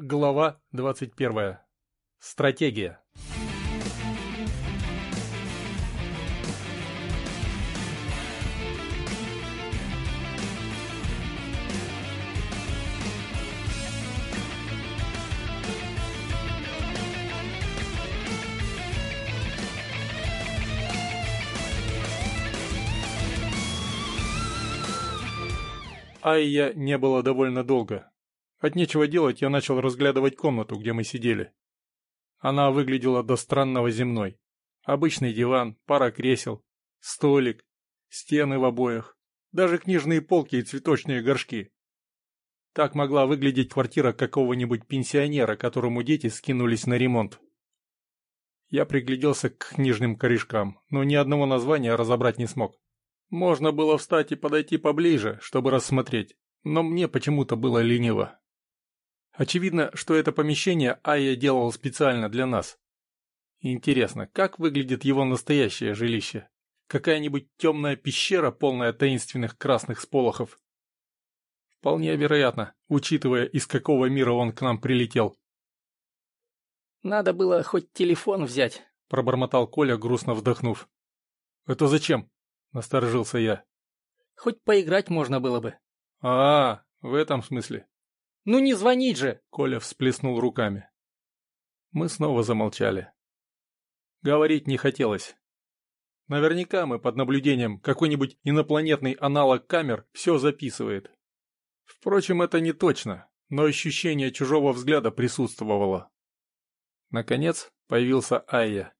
Глава 21. Стратегия. Айя не было довольно долго. От нечего делать я начал разглядывать комнату, где мы сидели. Она выглядела до странного земной. Обычный диван, пара кресел, столик, стены в обоях, даже книжные полки и цветочные горшки. Так могла выглядеть квартира какого-нибудь пенсионера, которому дети скинулись на ремонт. Я пригляделся к книжным корешкам, но ни одного названия разобрать не смог. Можно было встать и подойти поближе, чтобы рассмотреть, но мне почему-то было лениво. Очевидно, что это помещение Айя делал специально для нас. Интересно, как выглядит его настоящее жилище? Какая-нибудь темная пещера, полная таинственных красных сполохов? Вполне вероятно, учитывая, из какого мира он к нам прилетел. «Надо было хоть телефон взять», — пробормотал Коля, грустно вздохнув. «Это зачем?» — насторожился я. «Хоть поиграть можно было бы». «А, в этом смысле». «Ну не звонить же!» — Коля всплеснул руками. Мы снова замолчали. Говорить не хотелось. Наверняка мы под наблюдением какой-нибудь инопланетный аналог камер все записывает. Впрочем, это не точно, но ощущение чужого взгляда присутствовало. Наконец появился Айя.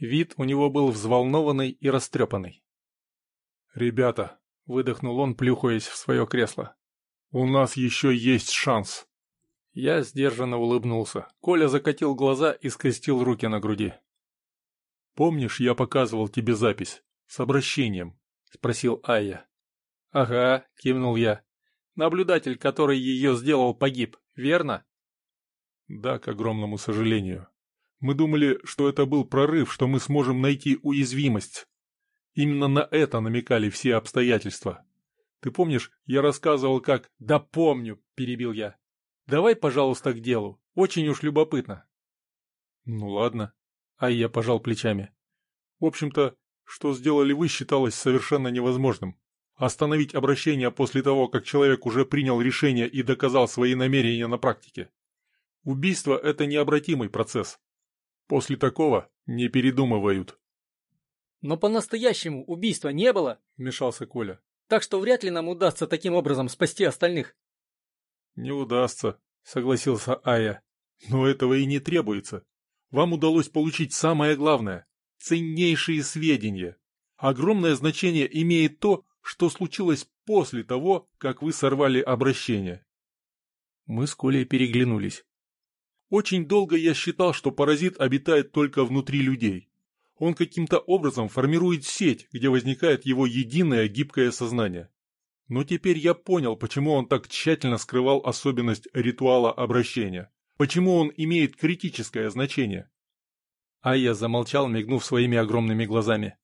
Вид у него был взволнованный и растрепанный. «Ребята», — выдохнул он, плюхаясь в свое кресло, — «у нас еще есть шанс». Я сдержанно улыбнулся. Коля закатил глаза и скрестил руки на груди. «Помнишь, я показывал тебе запись? С обращением?» — спросил Айя. «Ага», — кивнул я. «Наблюдатель, который ее сделал, погиб, верно?» «Да, к огромному сожалению. Мы думали, что это был прорыв, что мы сможем найти уязвимость, Именно на это намекали все обстоятельства. Ты помнишь, я рассказывал, как... Да помню, перебил я. Давай, пожалуйста, к делу. Очень уж любопытно. Ну ладно. А я пожал плечами. В общем-то, что сделали вы, считалось совершенно невозможным. Остановить обращение после того, как человек уже принял решение и доказал свои намерения на практике. Убийство – это необратимый процесс. После такого не передумывают. «Но по-настоящему убийства не было», — вмешался Коля. «Так что вряд ли нам удастся таким образом спасти остальных». «Не удастся», — согласился Ая. «Но этого и не требуется. Вам удалось получить самое главное — ценнейшие сведения. Огромное значение имеет то, что случилось после того, как вы сорвали обращение». Мы с Колей переглянулись. Очень долго я считал, что паразит обитает только внутри людей он каким-то образом формирует сеть, где возникает его единое гибкое сознание. Но теперь я понял, почему он так тщательно скрывал особенность ритуала обращения, почему он имеет критическое значение. А я замолчал, мигнув своими огромными глазами.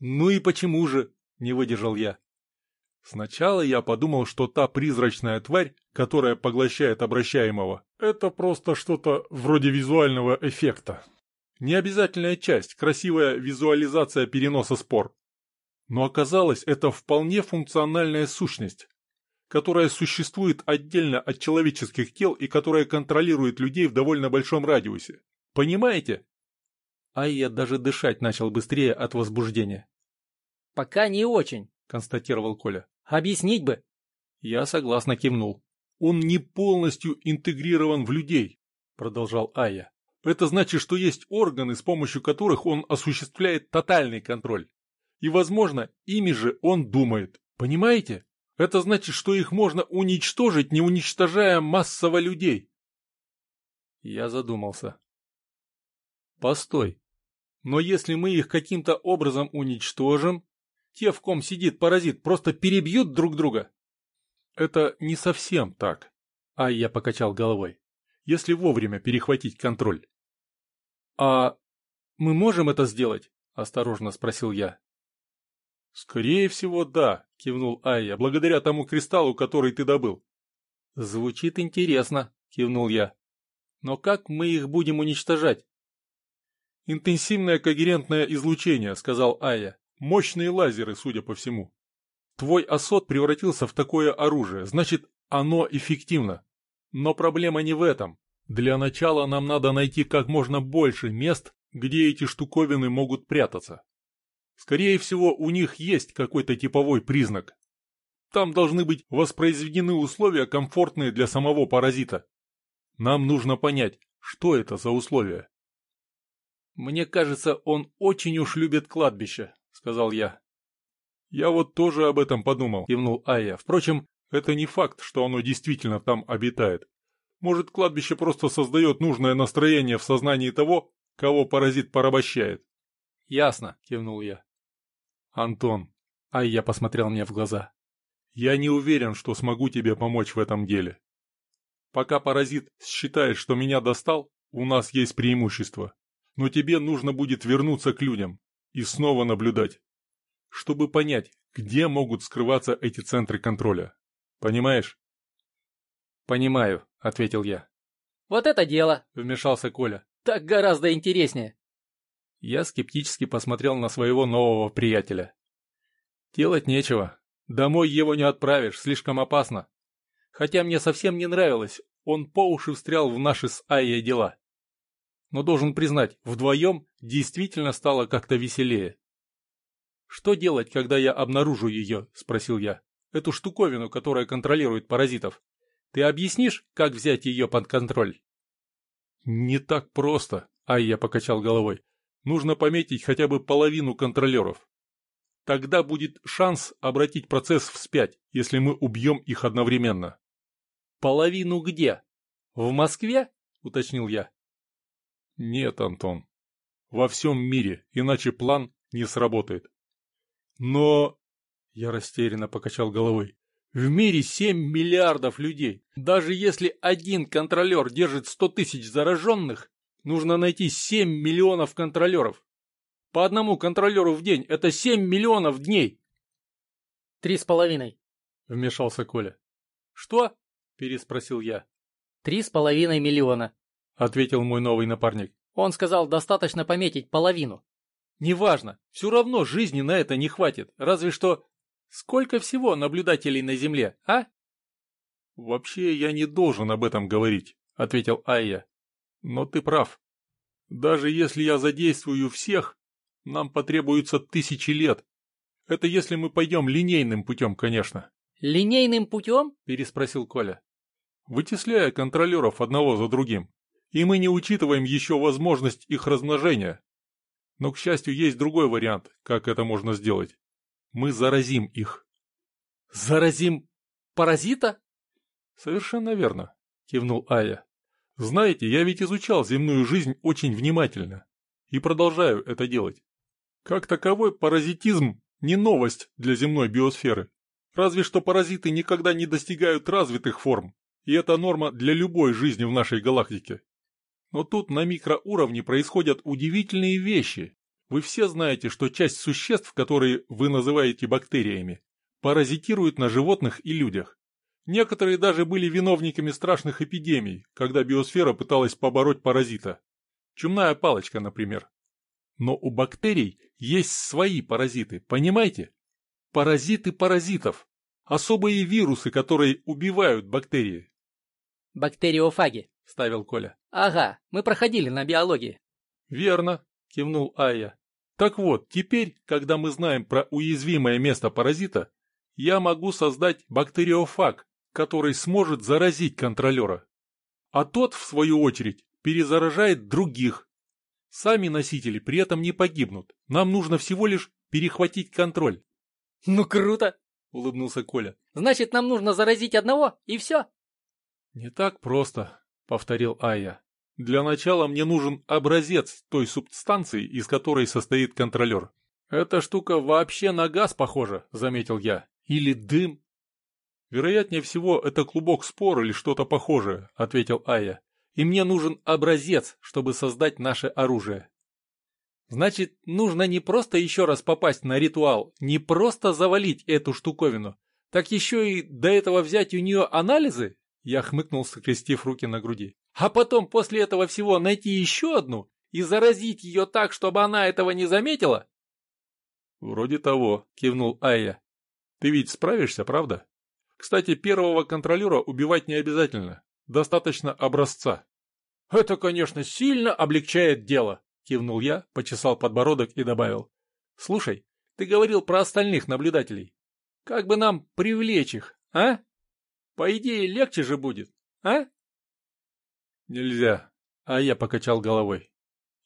«Ну и почему же?» – не выдержал я. Сначала я подумал, что та призрачная тварь, которая поглощает обращаемого, это просто что-то вроде визуального эффекта. Необязательная часть, красивая визуализация переноса спор. Но оказалось, это вполне функциональная сущность, которая существует отдельно от человеческих тел и которая контролирует людей в довольно большом радиусе. Понимаете? А я даже дышать начал быстрее от возбуждения. «Пока не очень», — констатировал Коля. «Объяснить бы». Я согласно кивнул. «Он не полностью интегрирован в людей», — продолжал Ая. Это значит, что есть органы, с помощью которых он осуществляет тотальный контроль. И, возможно, ими же он думает. Понимаете? Это значит, что их можно уничтожить, не уничтожая массово людей. Я задумался. Постой. Но если мы их каким-то образом уничтожим, те, в ком сидит паразит, просто перебьют друг друга. Это не совсем так. А я покачал головой если вовремя перехватить контроль. «А мы можем это сделать?» – осторожно спросил я. «Скорее всего, да», – кивнул Айя, – «благодаря тому кристаллу, который ты добыл». «Звучит интересно», кивнул я. Но как мы их будем уничтожать? Интенсивное когерентное излучение, сказал Ая. Мощные лазеры, судя по всему. Твой осот превратился в такое оружие, значит, оно эффективно. Но проблема не в этом. Для начала нам надо найти как можно больше мест, где эти штуковины могут прятаться. Скорее всего, у них есть какой-то типовой признак. Там должны быть воспроизведены условия, комфортные для самого паразита. Нам нужно понять, что это за условия. «Мне кажется, он очень уж любит кладбище», — сказал я. «Я вот тоже об этом подумал», — кивнул Айя. «Впрочем, это не факт, что оно действительно там обитает. Может, кладбище просто создает нужное настроение в сознании того, кого паразит порабощает». «Ясно», — кивнул я. «Антон», — Айя посмотрел мне в глаза, — «я не уверен, что смогу тебе помочь в этом деле. Пока паразит считает, что меня достал, у нас есть преимущество но тебе нужно будет вернуться к людям и снова наблюдать, чтобы понять, где могут скрываться эти центры контроля. Понимаешь? «Понимаю», — ответил я. «Вот это дело!» — вмешался Коля. «Так гораздо интереснее!» Я скептически посмотрел на своего нового приятеля. «Делать нечего. Домой его не отправишь, слишком опасно. Хотя мне совсем не нравилось, он по уши встрял в наши с Айей дела но должен признать, вдвоем действительно стало как-то веселее. «Что делать, когда я обнаружу ее?» – спросил я. «Эту штуковину, которая контролирует паразитов. Ты объяснишь, как взять ее под контроль?» «Не так просто», – ай я покачал головой. «Нужно пометить хотя бы половину контролеров. Тогда будет шанс обратить процесс вспять, если мы убьем их одновременно». «Половину где? В Москве?» – уточнил я. Нет, Антон. Во всем мире, иначе план не сработает. Но... Я растерянно покачал головой. В мире 7 миллиардов людей. Даже если один контролер держит 100 тысяч зараженных, нужно найти 7 миллионов контролеров. По одному контролеру в день – это 7 миллионов дней. Три с половиной, вмешался Коля. Что? Переспросил я. Три с половиной миллиона ответил мой новый напарник. Он сказал, достаточно пометить половину. Неважно, все равно жизни на это не хватит, разве что... Сколько всего наблюдателей на Земле, а? Вообще я не должен об этом говорить, ответил Айя. Но ты прав. Даже если я задействую всех, нам потребуется тысячи лет. Это если мы пойдем линейным путем, конечно. «Линейным путем?» – переспросил Коля. «Вытесляя контролеров одного за другим и мы не учитываем еще возможность их размножения. Но, к счастью, есть другой вариант, как это можно сделать. Мы заразим их. Заразим паразита? Совершенно верно, кивнул Ая. Знаете, я ведь изучал земную жизнь очень внимательно и продолжаю это делать. Как таковой паразитизм не новость для земной биосферы. Разве что паразиты никогда не достигают развитых форм, и это норма для любой жизни в нашей галактике. Но тут на микроуровне происходят удивительные вещи. Вы все знаете, что часть существ, которые вы называете бактериями, паразитируют на животных и людях. Некоторые даже были виновниками страшных эпидемий, когда биосфера пыталась побороть паразита. Чумная палочка, например. Но у бактерий есть свои паразиты, понимаете? Паразиты паразитов. Особые вирусы, которые убивают бактерии. Бактериофаги, ставил Коля. «Ага, мы проходили на биологии». «Верно», — кивнул Ая. «Так вот, теперь, когда мы знаем про уязвимое место паразита, я могу создать бактериофаг, который сможет заразить контролера. А тот, в свою очередь, перезаражает других. Сами носители при этом не погибнут. Нам нужно всего лишь перехватить контроль». «Ну круто!» — улыбнулся Коля. «Значит, нам нужно заразить одного, и все?» «Не так просто», повторил Ая. Для начала мне нужен образец той субстанции, из которой состоит контролер. Эта штука вообще на газ похожа, заметил я. Или дым. Вероятнее всего, это клубок спор или что-то похожее, ответил Ая. И мне нужен образец, чтобы создать наше оружие. Значит, нужно не просто еще раз попасть на ритуал, не просто завалить эту штуковину, так еще и до этого взять у нее анализы? Я хмыкнул, скрестив руки на груди. А потом после этого всего найти еще одну и заразить ее так, чтобы она этого не заметила? Вроде того, кивнул Айя. Ты ведь справишься, правда? Кстати, первого контролера убивать не обязательно. Достаточно образца. Это, конечно, сильно облегчает дело, кивнул я, почесал подбородок и добавил. Слушай, ты говорил про остальных наблюдателей. Как бы нам привлечь их, а? По идее, легче же будет, а? Нельзя. А я покачал головой.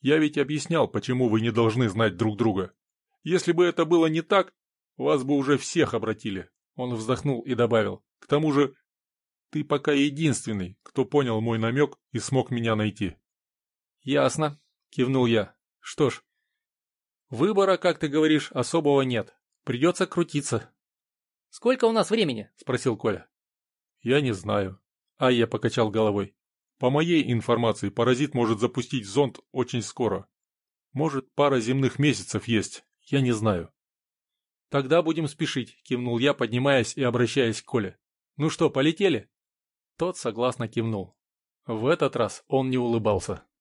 Я ведь объяснял, почему вы не должны знать друг друга. Если бы это было не так, вас бы уже всех обратили. Он вздохнул и добавил. К тому же, ты пока единственный, кто понял мой намек и смог меня найти. Ясно, кивнул я. Что ж, выбора, как ты говоришь, особого нет. Придется крутиться. Сколько у нас времени? Спросил Коля. Я не знаю. А я покачал головой. По моей информации, паразит может запустить зонд очень скоро. Может, пара земных месяцев есть, я не знаю. Тогда будем спешить, кивнул я, поднимаясь и обращаясь к Коле. Ну что, полетели? Тот согласно кивнул. В этот раз он не улыбался.